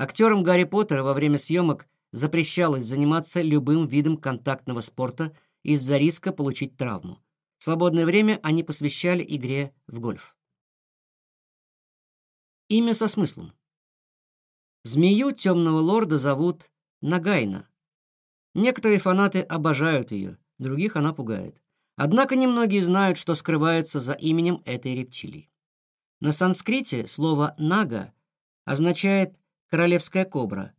Актерам Гарри Поттера во время съемок запрещалось заниматься любым видом контактного спорта из-за риска получить травму. Свободное время они посвящали игре в гольф. Имя со смыслом. Змею темного лорда зовут Нагайна. Некоторые фанаты обожают ее, других она пугает. Однако немногие знают, что скрывается за именем этой рептилии. На санскрите слово «нага» означает «королевская кобра»,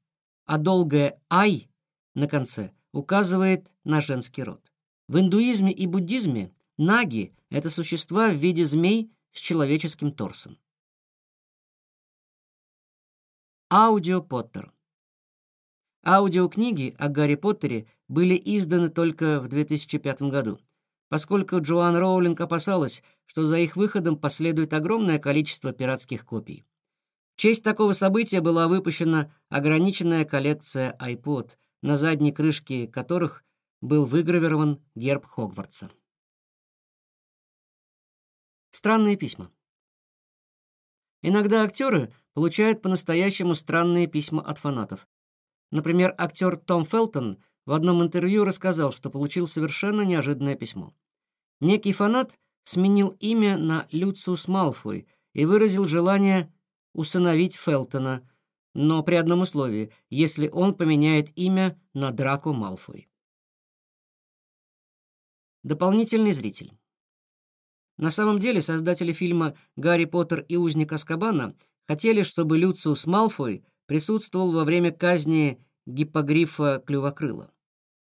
а долгое «ай» на конце указывает на женский род. В индуизме и буддизме наги — это существа в виде змей с человеческим торсом. Аудио Поттер Аудиокниги о Гарри Поттере были изданы только в 2005 году, поскольку Джоан Роулинг опасалась, что за их выходом последует огромное количество пиратских копий. Честь такого события была выпущена ограниченная коллекция iPod, на задней крышке которых был выгравирован герб Хогвартса. Странные письма. Иногда актеры получают по-настоящему странные письма от фанатов. Например, актер Том Фелтон в одном интервью рассказал, что получил совершенно неожиданное письмо. Некий фанат сменил имя на Люциус Малфой и выразил желание усыновить Фелтона, но при одном условии, если он поменяет имя на Драко Малфой. Дополнительный зритель. На самом деле создатели фильма «Гарри Поттер и узник Аскабана» хотели, чтобы Люциус Малфой присутствовал во время казни гиппогрифа Клювокрыла.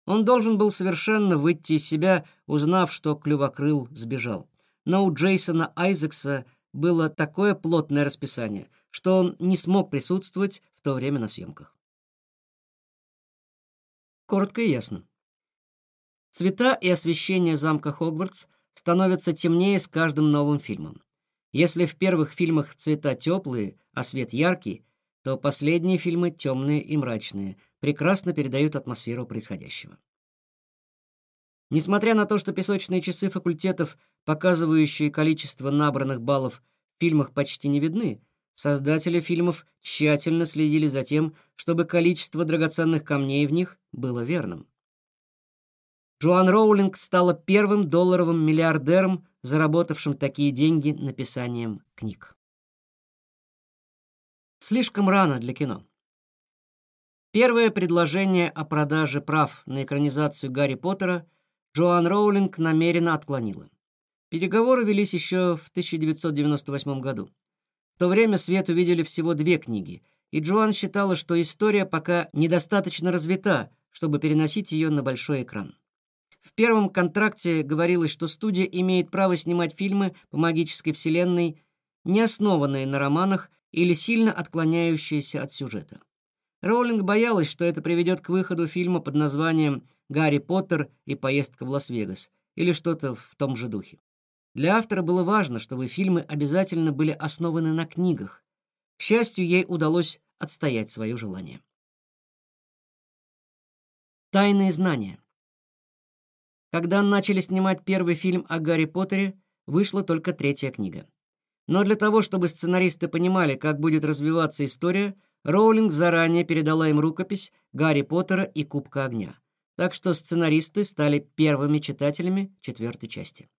Он должен был совершенно выйти из себя, узнав, что Клювокрыл сбежал. Но у Джейсона Айзекса было такое плотное расписание, что он не смог присутствовать в то время на съемках. Коротко и ясно. Цвета и освещение замка Хогвартс становятся темнее с каждым новым фильмом. Если в первых фильмах цвета теплые, а свет яркий, то последние фильмы темные и мрачные, прекрасно передают атмосферу происходящего. Несмотря на то, что песочные часы факультетов, показывающие количество набранных баллов в фильмах почти не видны, создатели фильмов тщательно следили за тем, чтобы количество драгоценных камней в них было верным. Джоан Роулинг стала первым долларовым миллиардером, заработавшим такие деньги написанием книг. Слишком рано для кино. Первое предложение о продаже прав на экранизацию Гарри Поттера Джоан Роулинг намеренно отклонила. Переговоры велись еще в 1998 году. В то время свет увидели всего две книги, и Джоан считала, что история пока недостаточно развита, чтобы переносить ее на большой экран. В первом контракте говорилось, что студия имеет право снимать фильмы по магической вселенной, не основанные на романах или сильно отклоняющиеся от сюжета. Роулинг боялась, что это приведет к выходу фильма под названием «Гарри Поттер и поездка в Лас-Вегас» или что-то в том же духе. Для автора было важно, чтобы фильмы обязательно были основаны на книгах. К счастью, ей удалось отстоять свое желание. Тайные знания. Когда начали снимать первый фильм о Гарри Поттере, вышла только третья книга. Но для того, чтобы сценаристы понимали, как будет развиваться история, Роулинг заранее передала им рукопись Гарри Поттера и Кубка огня. Так что сценаристы стали первыми читателями четвертой части.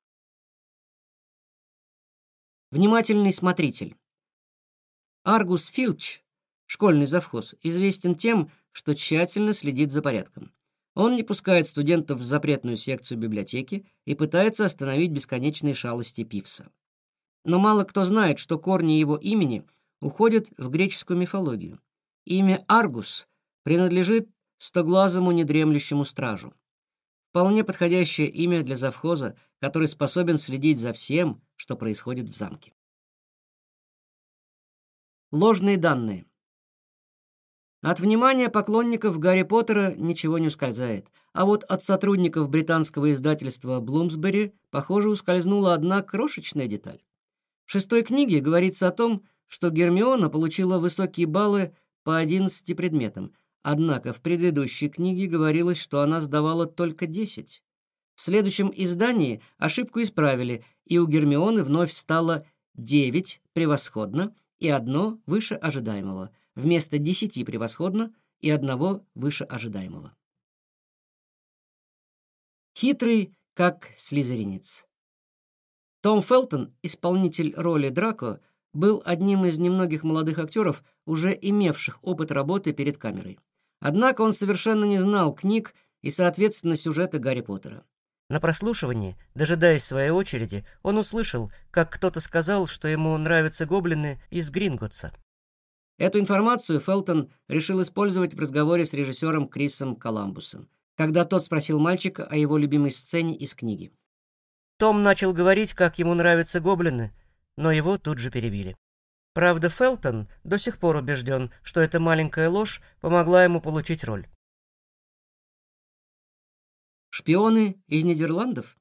Внимательный смотритель. Аргус Филч, школьный завхоз, известен тем, что тщательно следит за порядком. Он не пускает студентов в запретную секцию библиотеки и пытается остановить бесконечные шалости Пивса. Но мало кто знает, что корни его имени уходят в греческую мифологию. Имя Аргус принадлежит стоглазому недремлющему стражу. Вполне подходящее имя для завхоза, который способен следить за всем, что происходит в замке. Ложные данные. От внимания поклонников Гарри Поттера ничего не ускользает, а вот от сотрудников британского издательства Блумсбери, похоже, ускользнула одна крошечная деталь. В шестой книге говорится о том, что Гермиона получила высокие баллы по 11 предметам, однако в предыдущей книге говорилось, что она сдавала только 10. В следующем издании ошибку исправили, и у Гермионы вновь стало 9 превосходно и одно выше ожидаемого – вместо десяти превосходно и одного выше ожидаемого. Хитрый, как слизеринец. Том Фелтон, исполнитель роли Драко, был одним из немногих молодых актеров, уже имевших опыт работы перед камерой. Однако он совершенно не знал книг и, соответственно, сюжета Гарри Поттера. На прослушивании, дожидаясь своей очереди, он услышал, как кто-то сказал, что ему нравятся гоблины из Гринготса. Эту информацию Фелтон решил использовать в разговоре с режиссером Крисом Коламбусом, когда тот спросил мальчика о его любимой сцене из книги. Том начал говорить, как ему нравятся гоблины, но его тут же перебили. Правда, Фелтон до сих пор убежден, что эта маленькая ложь помогла ему получить роль. Шпионы из Нидерландов?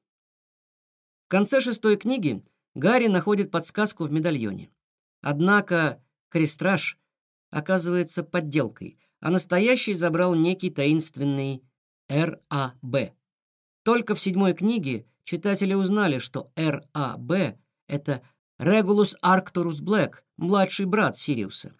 В конце шестой книги Гарри находит подсказку в медальоне. Однако крестраж оказывается подделкой, а настоящий забрал некий таинственный РАБ. Только в седьмой книге читатели узнали, что РАБ — это Регулус Арктурус Блэк, младший брат Сириуса.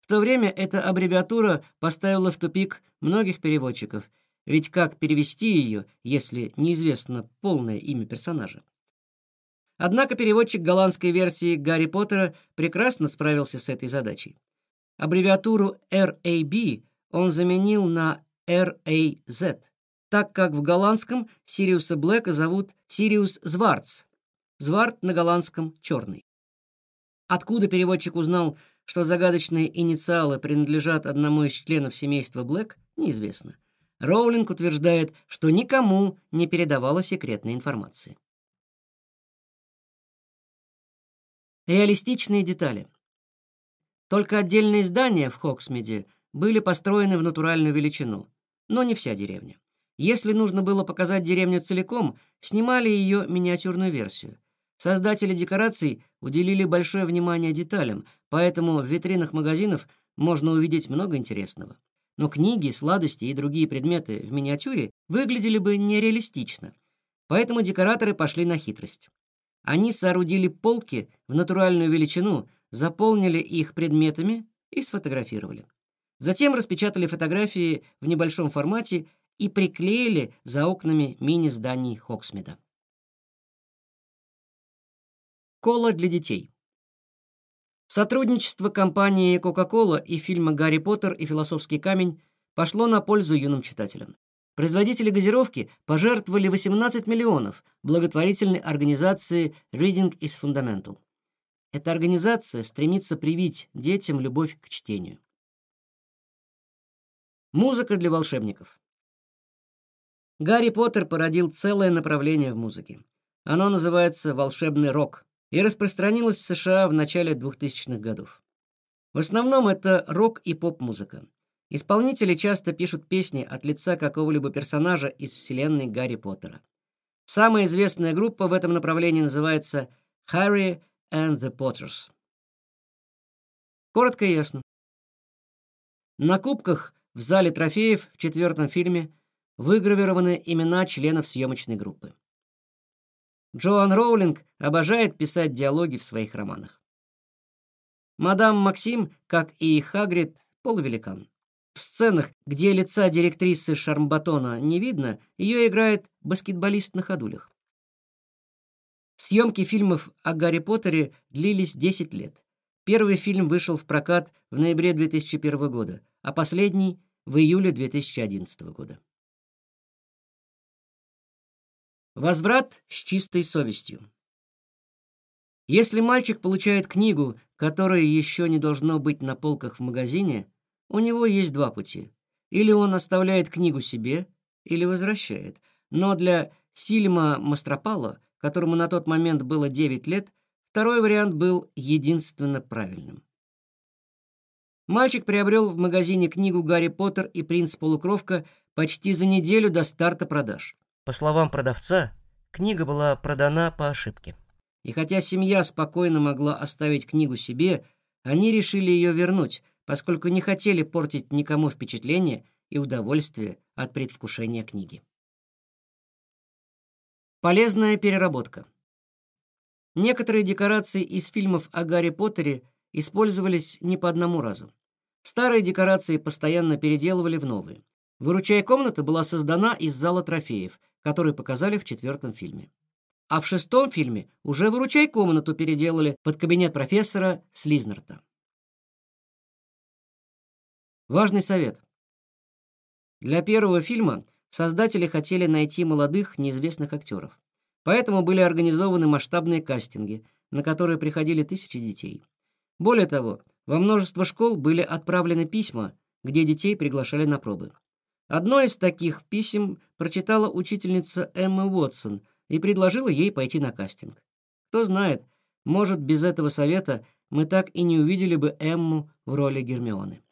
В то время эта аббревиатура поставила в тупик многих переводчиков, ведь как перевести ее, если неизвестно полное имя персонажа? Однако переводчик голландской версии Гарри Поттера прекрасно справился с этой задачей. Аббревиатуру RAB он заменил на RAZ, так как в голландском Сириуса Блэка зовут Сириус Зварц. Зварт на голландском «черный». Откуда переводчик узнал, что загадочные инициалы принадлежат одному из членов семейства Блэк, неизвестно. Роулинг утверждает, что никому не передавала секретной информации. Реалистичные детали. Только отдельные здания в Хоксмиде были построены в натуральную величину, но не вся деревня. Если нужно было показать деревню целиком, снимали ее миниатюрную версию. Создатели декораций уделили большое внимание деталям, поэтому в витринах магазинов можно увидеть много интересного. Но книги, сладости и другие предметы в миниатюре выглядели бы нереалистично. Поэтому декораторы пошли на хитрость. Они соорудили полки в натуральную величину, заполнили их предметами и сфотографировали. Затем распечатали фотографии в небольшом формате и приклеили за окнами мини-зданий Хоксмида. Кола для детей. Сотрудничество компании Coca-Cola и фильма «Гарри Поттер и философский камень» пошло на пользу юным читателям. Производители газировки пожертвовали 18 миллионов благотворительной организации Reading is Fundamental. Эта организация стремится привить детям любовь к чтению. Музыка для волшебников. Гарри Поттер породил целое направление в музыке. Оно называется волшебный рок и распространилось в США в начале 2000-х годов. В основном это рок и поп-музыка. Исполнители часто пишут песни от лица какого-либо персонажа из вселенной Гарри Поттера. Самая известная группа в этом направлении называется Harry and the Potters. Коротко и ясно. На кубках в зале трофеев в четвертом фильме выгравированы имена членов съемочной группы. Джоан Роулинг обожает писать диалоги в своих романах. Мадам Максим, как и Хагрид, полувеликан. В сценах, где лица директрисы Шармбатона не видно, ее играет баскетболист на ходулях. Съемки фильмов о Гарри Поттере длились 10 лет. Первый фильм вышел в прокат в ноябре 2001 года, а последний — в июле 2011 года. Возврат с чистой совестью. Если мальчик получает книгу, которая еще не должно быть на полках в магазине, у него есть два пути. Или он оставляет книгу себе, или возвращает. Но для Сильма Мастропала, которому на тот момент было 9 лет, второй вариант был единственно правильным. Мальчик приобрел в магазине книгу «Гарри Поттер и принц-полукровка» почти за неделю до старта продаж. По словам продавца, книга была продана по ошибке. И хотя семья спокойно могла оставить книгу себе, они решили ее вернуть, поскольку не хотели портить никому впечатление и удовольствие от предвкушения книги. Полезная переработка. Некоторые декорации из фильмов о Гарри Поттере использовались не по одному разу. Старые декорации постоянно переделывали в новые. Выручая комната была создана из зала трофеев, который показали в четвертом фильме. А в шестом фильме уже выручай комнату переделали под кабинет профессора Слизнерта. Важный совет. Для первого фильма создатели хотели найти молодых неизвестных актеров. Поэтому были организованы масштабные кастинги, на которые приходили тысячи детей. Более того, во множество школ были отправлены письма, где детей приглашали на пробы. Одно из таких писем прочитала учительница Эмма Уотсон и предложила ей пойти на кастинг. Кто знает, может, без этого совета мы так и не увидели бы Эмму в роли Гермионы.